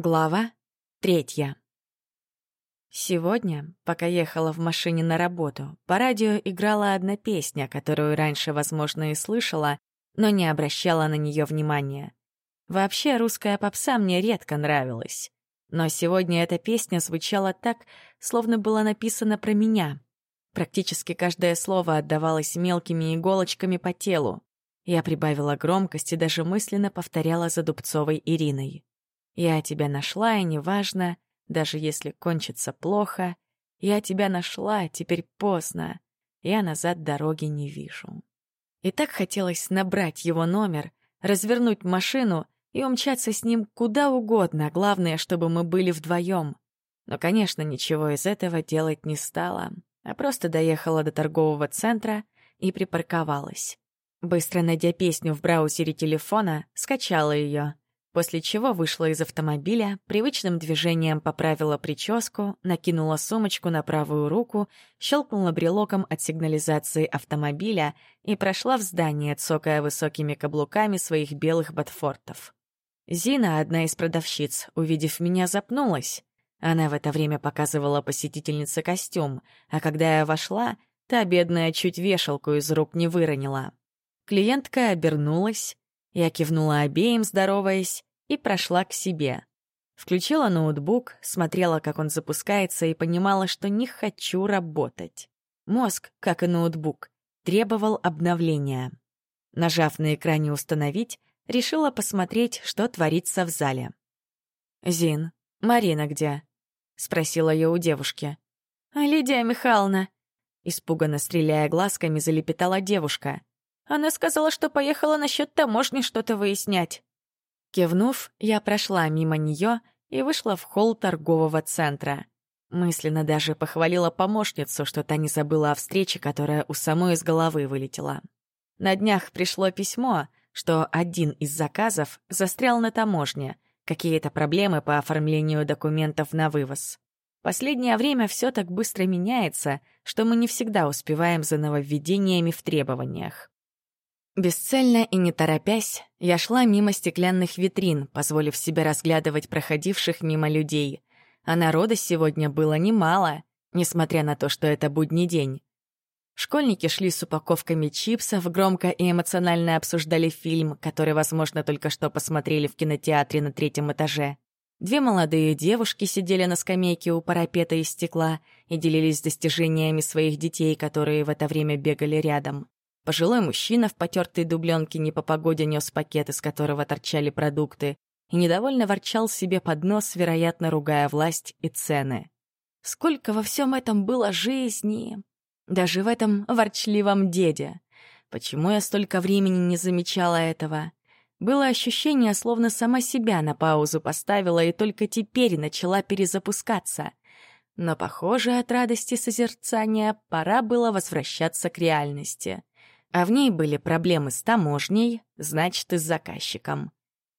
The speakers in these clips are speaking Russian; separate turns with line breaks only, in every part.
Глава третья. Сегодня, пока ехала в машине на работу, по радио играла одна песня, которую раньше, возможно, и слышала, но не обращала на нее внимания. Вообще, русская попса мне редко нравилась. Но сегодня эта песня звучала так, словно была написана про меня. Практически каждое слово отдавалось мелкими иголочками по телу. Я прибавила громкость и даже мысленно повторяла за Дубцовой Ириной. Я тебя нашла, и неважно, даже если кончится плохо. Я тебя нашла, теперь поздно. Я назад дороги не вижу. И так хотелось набрать его номер, развернуть машину и умчаться с ним куда угодно, главное, чтобы мы были вдвоем. Но, конечно, ничего из этого делать не стала, а просто доехала до торгового центра и припарковалась. Быстро найдя песню в браузере телефона, скачала ее — после чего вышла из автомобиля, привычным движением поправила прическу, накинула сумочку на правую руку, щелкнула брелоком от сигнализации автомобиля и прошла в здание, цокая высокими каблуками своих белых ботфортов. Зина, одна из продавщиц, увидев меня, запнулась. Она в это время показывала посетительнице костюм, а когда я вошла, та бедная чуть вешалку из рук не выронила. Клиентка обернулась, я кивнула обеим, здороваясь, и прошла к себе. Включила ноутбук, смотрела, как он запускается, и понимала, что не хочу работать. Мозг, как и ноутбук, требовал обновления. Нажав на экране «Установить», решила посмотреть, что творится в зале. «Зин, Марина где?» — спросила я у девушки. «А Лидия Михайловна?» Испуганно стреляя глазками, залепетала девушка. «Она сказала, что поехала насчет таможни что-то выяснять». Кивнув, я прошла мимо нее и вышла в холл торгового центра. Мысленно даже похвалила помощницу, что та не забыла о встрече, которая у самой из головы вылетела. На днях пришло письмо, что один из заказов застрял на таможне, какие-то проблемы по оформлению документов на вывоз. Последнее время все так быстро меняется, что мы не всегда успеваем за нововведениями в требованиях. Бесцельно и не торопясь, я шла мимо стеклянных витрин, позволив себе разглядывать проходивших мимо людей. А народа сегодня было немало, несмотря на то, что это будний день. Школьники шли с упаковками чипсов, громко и эмоционально обсуждали фильм, который, возможно, только что посмотрели в кинотеатре на третьем этаже. Две молодые девушки сидели на скамейке у парапета из стекла и делились достижениями своих детей, которые в это время бегали рядом. Пожилой мужчина в потертой дубленке не по погоде нес пакет, из которого торчали продукты, и недовольно ворчал себе под нос, вероятно, ругая власть и цены. Сколько во всем этом было жизни! Даже в этом ворчливом деде. Почему я столько времени не замечала этого? Было ощущение, словно сама себя на паузу поставила и только теперь начала перезапускаться. Но, похоже, от радости созерцания пора было возвращаться к реальности а в ней были проблемы с таможней, значит, и с заказчиком.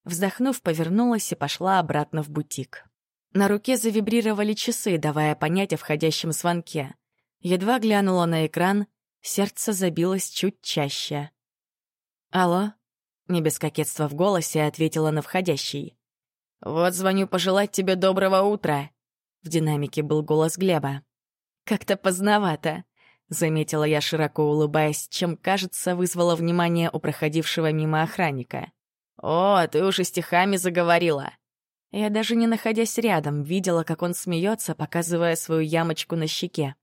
Вздохнув, повернулась и пошла обратно в бутик. На руке завибрировали часы, давая понять о входящем звонке. Едва глянула на экран, сердце забилось чуть чаще. «Алло?» — не без кокетства в голосе ответила на входящий. «Вот звоню пожелать тебе доброго утра!» В динамике был голос Глеба. «Как-то поздновато», — заметила я, широко улыбаясь, чем, кажется, вызвало внимание у проходившего мимо охранника. «О, ты уж и стихами заговорила!» Я даже не находясь рядом, видела, как он смеется, показывая свою ямочку на щеке.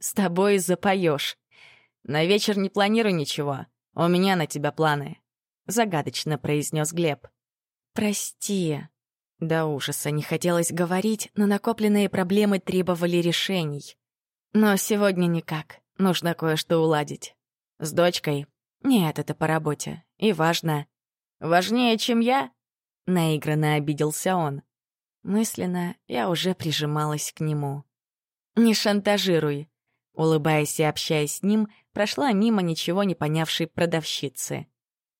«С тобой запоешь. На вечер не планирую ничего. У меня на тебя планы», — загадочно произнес Глеб. «Прости». До ужаса не хотелось говорить, но накопленные проблемы требовали решений. Но сегодня никак. Нужно кое-что уладить. С дочкой? Нет, это по работе. И важно. Важнее, чем я? Наигранно обиделся он. Мысленно я уже прижималась к нему. «Не шантажируй», — улыбаясь и общаясь с ним, прошла мимо ничего не понявшей продавщицы.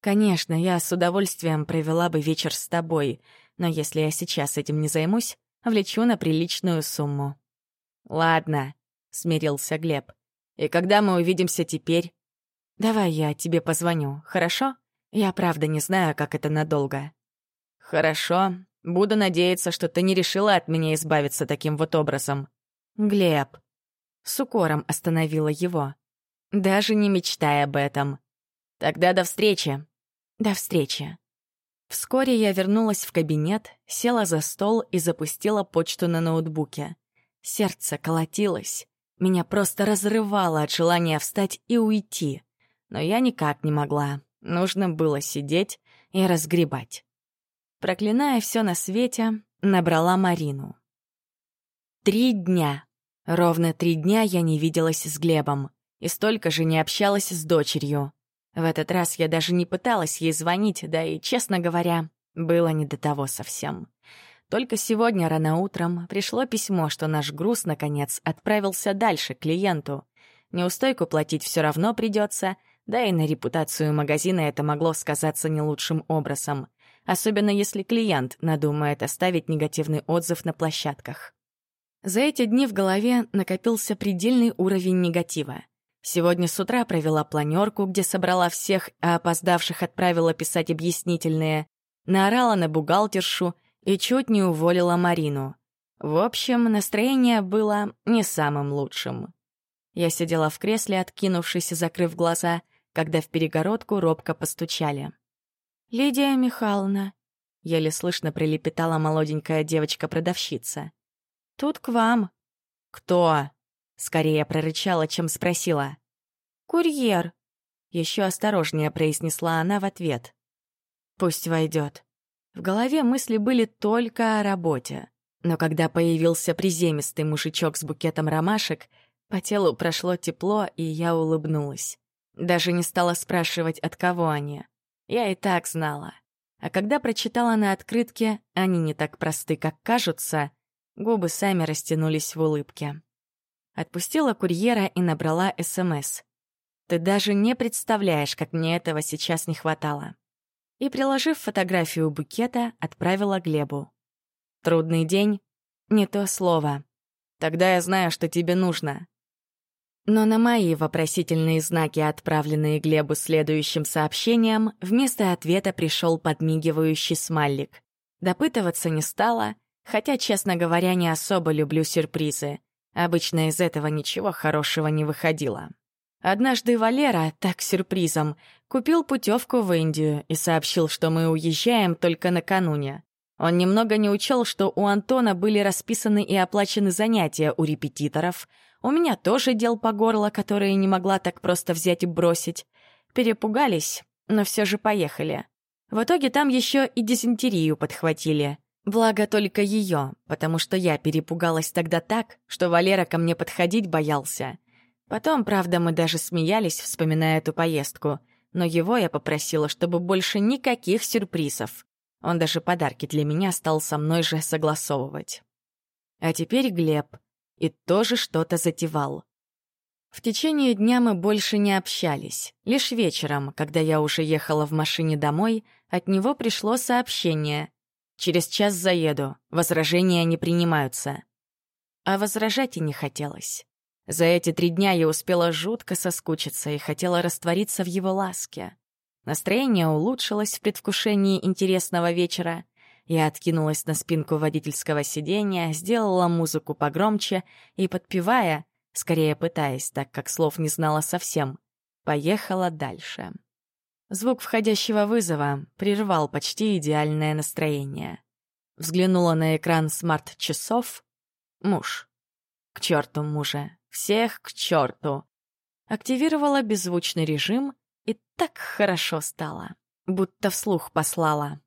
«Конечно, я с удовольствием провела бы вечер с тобой, но если я сейчас этим не займусь, влечу на приличную сумму». «Ладно», — смирился Глеб. «И когда мы увидимся теперь?» «Давай я тебе позвоню, хорошо? Я правда не знаю, как это надолго». «Хорошо. Буду надеяться, что ты не решила от меня избавиться таким вот образом. Глеб. С укором остановила его. Даже не мечтай об этом. Тогда до встречи. До встречи. Вскоре я вернулась в кабинет, села за стол и запустила почту на ноутбуке. Сердце колотилось. Меня просто разрывало от желания встать и уйти. Но я никак не могла. Нужно было сидеть и разгребать. Проклиная все на свете, набрала Марину. Три дня. Ровно три дня я не виделась с Глебом. И столько же не общалась с дочерью. В этот раз я даже не пыталась ей звонить, да и, честно говоря, было не до того совсем. Только сегодня рано утром пришло письмо, что наш груз, наконец, отправился дальше, клиенту. Неустойку платить все равно придется, да и на репутацию магазина это могло сказаться не лучшим образом. Особенно если клиент надумает оставить негативный отзыв на площадках. За эти дни в голове накопился предельный уровень негатива. Сегодня с утра провела планерку, где собрала всех, а опоздавших отправила писать объяснительные, наорала на бухгалтершу и чуть не уволила Марину. В общем, настроение было не самым лучшим. Я сидела в кресле, откинувшись и закрыв глаза, когда в перегородку робко постучали. «Лидия Михайловна», — еле слышно прилепетала молоденькая девочка-продавщица. «Тут к вам». «Кто?» Скорее прорычала, чем спросила. «Курьер!» Еще осторожнее произнесла она в ответ. «Пусть войдет». В голове мысли были только о работе. Но когда появился приземистый мужичок с букетом ромашек, по телу прошло тепло, и я улыбнулась. Даже не стала спрашивать, от кого они. Я и так знала. А когда прочитала на открытке «Они не так просты, как кажутся», губы сами растянулись в улыбке. Отпустила курьера и набрала СМС. «Ты даже не представляешь, как мне этого сейчас не хватало». И, приложив фотографию букета, отправила Глебу. «Трудный день? Не то слово. Тогда я знаю, что тебе нужно». Но на мои вопросительные знаки, отправленные Глебу следующим сообщением, вместо ответа пришел подмигивающий смайлик. Допытываться не стала, хотя, честно говоря, не особо люблю сюрпризы. Обычно из этого ничего хорошего не выходило. Однажды Валера, так сюрпризом, купил путевку в Индию и сообщил, что мы уезжаем только накануне. Он немного не учел, что у Антона были расписаны и оплачены занятия у репетиторов. У меня тоже дел по горло, которые не могла так просто взять и бросить. Перепугались, но все же поехали. В итоге там еще и дизентерию подхватили. Благо только ее, потому что я перепугалась тогда так, что Валера ко мне подходить боялся. Потом, правда, мы даже смеялись, вспоминая эту поездку, но его я попросила, чтобы больше никаких сюрпризов. Он даже подарки для меня стал со мной же согласовывать. А теперь Глеб. И тоже что-то затевал. В течение дня мы больше не общались. Лишь вечером, когда я уже ехала в машине домой, от него пришло сообщение — Через час заеду. Возражения не принимаются. А возражать и не хотелось. За эти три дня я успела жутко соскучиться и хотела раствориться в его ласке. Настроение улучшилось в предвкушении интересного вечера. Я откинулась на спинку водительского сиденья, сделала музыку погромче и, подпевая, скорее пытаясь, так как слов не знала совсем, поехала дальше. Звук входящего вызова прервал почти идеальное настроение. Взглянула на экран смарт-часов. Муж. К черту мужа. Всех к черту. Активировала беззвучный режим, и так хорошо стало. Будто вслух послала.